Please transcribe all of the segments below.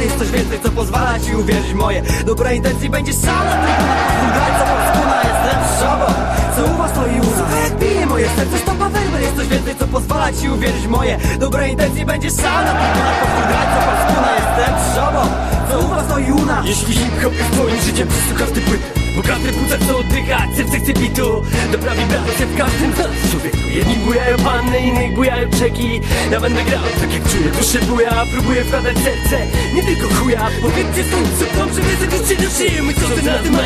Jest coś więcej, co pozwala ci uwierzyć moje Dobre intencje będzie sam na co skuna jestem szobą Co u was to i u Słuchaj jak bije moje serce, stopa werber Jest coś więcej, co pozwala ci uwierzyć moje Dobre intencje będzie sam na co skuna jestem szobą Co u was to i u Jeśli hip-hop jest twoim życiem, przesłuchasz ty płyty Bo każdy płuca chce oddychać, serce chce bitu. Dobra wibracja w każdym z nas. Człowieku Jedni bujają panny, innych bujają czeki Ja będę grał tak jak czuję duszę buja Próbuję wkładać serce, nie tylko chuja Powiedzcie stąd, co dobrze wiedzę, to się doszyjemy Co ty na tym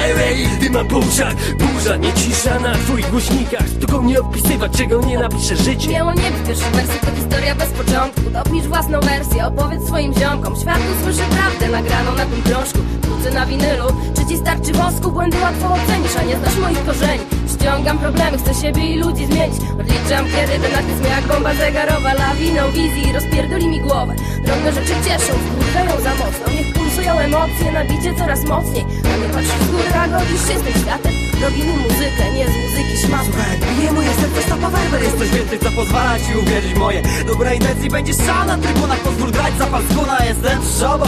mam po uszach Burza, nie cisza na twoich głośnikach. Tylko nie opisywać, czego nie napisze życie. Miało nie być pierwszej wersji, to historia bez początku. Dopisz własną wersję, opowiedz swoim ziomkom. Światu słyszy prawdę nagraną na tym krążku. Wkrótce na winylu, czy ci starczy wosku? Błędy łatwo ocenisz, a nie znasz moich korzeni. Ściągam problemy, chcę siebie i ludzi zmienić. Odliczam kiedy ten artyzm jak bomba zegarowa. Lawiną wizji rozpierdoli mi głowę. Drobne rzeczy cieszą, wkurzają za mocno. Niech pulsują emocje, nabicie coraz mocniej A nie patrz z góry, a godzisz się z tym światem. Robimy muzykę, nie z muzyki jak bije moje serce, stopa werber Jest coś więcej, co pozwala ci uwierzyć moje Dobre intencje. Będzie sam na trybunach Pozwól grać, skuna, jestem szobą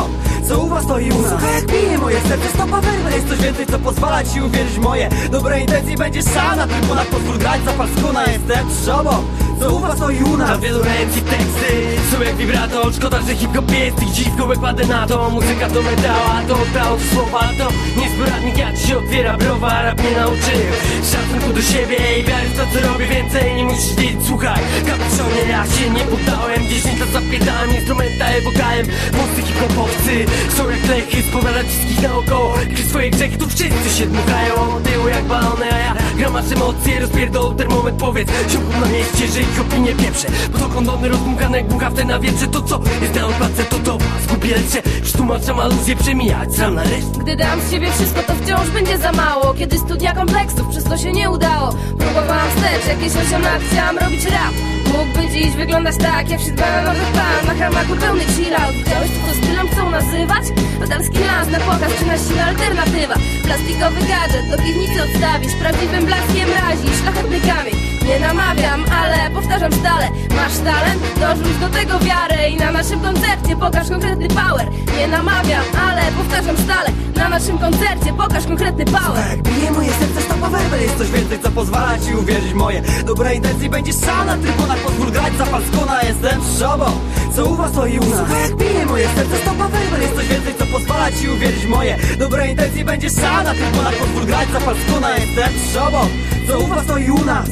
Co u was to i u nas? Słuchaj, jak bije moje serce, stopa werber Jest coś więcej, co pozwala ci uwierzyć moje Dobre intencje. Będzie sam na trybunach Pozwól grać, skuna, jestem szobą Co u was to i u Na nas wielu ręki teksty. Są jak wibrator. Szkoda, że hip-hop jest ich dziwką jak padę na to. Muzyka to metała, to oddał to słowa To nie zbiornik jak się otwiera browar Rap mnie nauczył szacunku do siebie I wiary w to co robię. Więcej nie musisz wiedzieć. Słuchaj, kapiszonie ja się nie poddałem 10 lat zapierdałem instrumenta ewokałem Włoscy hip-hopowcy są jak lechy Spowiadać wszystkich naokoło Gdy swoje grzechy tu wszyscy się dmuchają. Tyły jak balony, a ja gram emocje Rozpierdol termometr powiedz Siłką na mieście, że ich opinie pieprze Bo to kondony rozdmuchane jak buchawce na wietrze To co? Jest na okładce to to Zgubielcze, przetłumaczam aluzję przemijać Sam na resztę Gdy dam z siebie wszystko, to wciąż będzie za mało. Kiedy studia kompleksów, przez to się nie udało. Próbowałam wstecz, jakieś 8 lat, chciałam robić rap. Mógłby dziś wyglądać tak, jak wśród bananowych pan Na hamaku pełny chillout. Widziałeś to, co stylem chcą nazywać? Pedalski lans na pokaz, siłę alternatywa. Plastikowy gadżet, do piwnicy odstawisz Prawdziwym blaskiem razi, szlachetny kamień nie namawiam, ale powtarzam stale. Masz talent, dorzuć do tego wiarę I na naszym koncercie pokaż konkretny power. Nie namawiam, ale powtarzam stale. Na naszym koncercie pokaż konkretny power. Jak bije moje serce, stopa werber Jest coś więcej, co pozwala ci uwierzyć moje Dobre intencje. Będzie sam na trybunach Pozwól grać, zapal skuna, jestem szobą Co u was to i u nas. Jak bije moje ci uwierzyć moje dobre intencje Będziesz sam na tych polach grać za falskuna Jestem trzobą, co u was to i u nas.